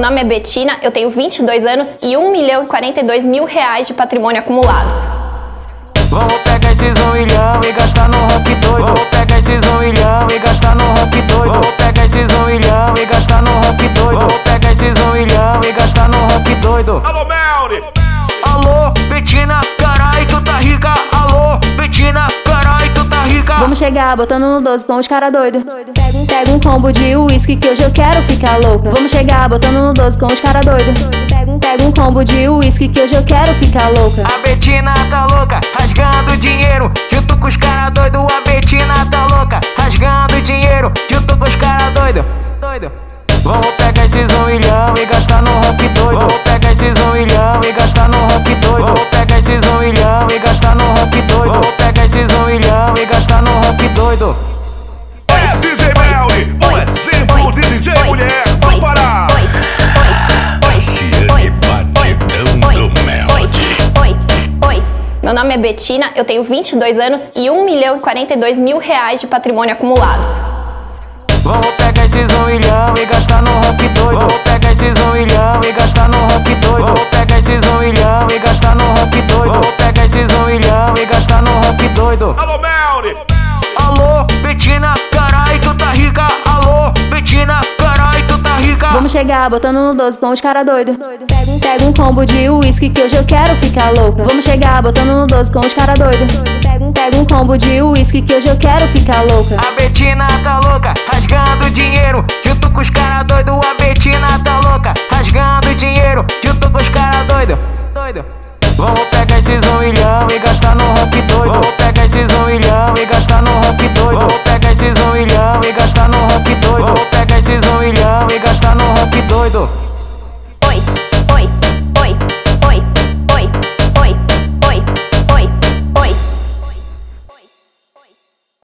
nome é Betina, eu tenho 22 anos e 1 milhão e 42 mil reais de patrimônio acumulado. Vamos pegar esses um milhão e gastar no rock doido. Vamos pegar esses um milhão e gastar no rock doido. Vamos pegar esses um milhão e gastar no rock doido. Vamos pegar esses um milhão e gastar no rock doido. Alô, Melri! Vamos chegar botando no 12 com os cara doido. Pega um, pega um combo de uísque que hoje eu quero ficar louca. Vamos chegar botando no 12 com os cara doido. Pega um, pega um combo de uísque que hoje eu quero ficar louca. A Betina tá louca, rasgando dinheiro. Junto com os cara doido, a Betina tá louca, rasgando dinheiro. Junto com os cara doido, Meu nome é Betina, eu tenho 22 anos e 1 milhão e 42 mil reais de patrimônio acumulado. Vamos pegar esses um milhão e gastar no rock doido. Vamos pegar esses um milhão e gastar no rock doido. Vamos pegar esses um milhão e gastar no rock doido. Vamos pegar esses um milhão e gastar no rock doido. Alô, Melri! Alô, Betina, carai, tu tá rica. Alô, Betina, carai, tu tá rica. Vamos chegar botando no 12 com os cara doido. Um, pega um combo de uísque que hoje eu quero ficar louca. Vamos chegar botando no 12 com os cara doido. Pega um, pega um combo de uísque que hoje eu quero ficar louca. A Betina tá louca, rasgando dinheiro. Junto com os cara doido, a Betina tá louca, rasgando dinheiro. Junto com os cara doido, doido. Vamos pegar esses um milhão e gastar no rock doido. Vamos pegar esses um milhão e gastar no rock doido. Vamos pegar esses um milhão e gastar no rock doido. Vamos pegar esses um milhão e gastar no rock doido.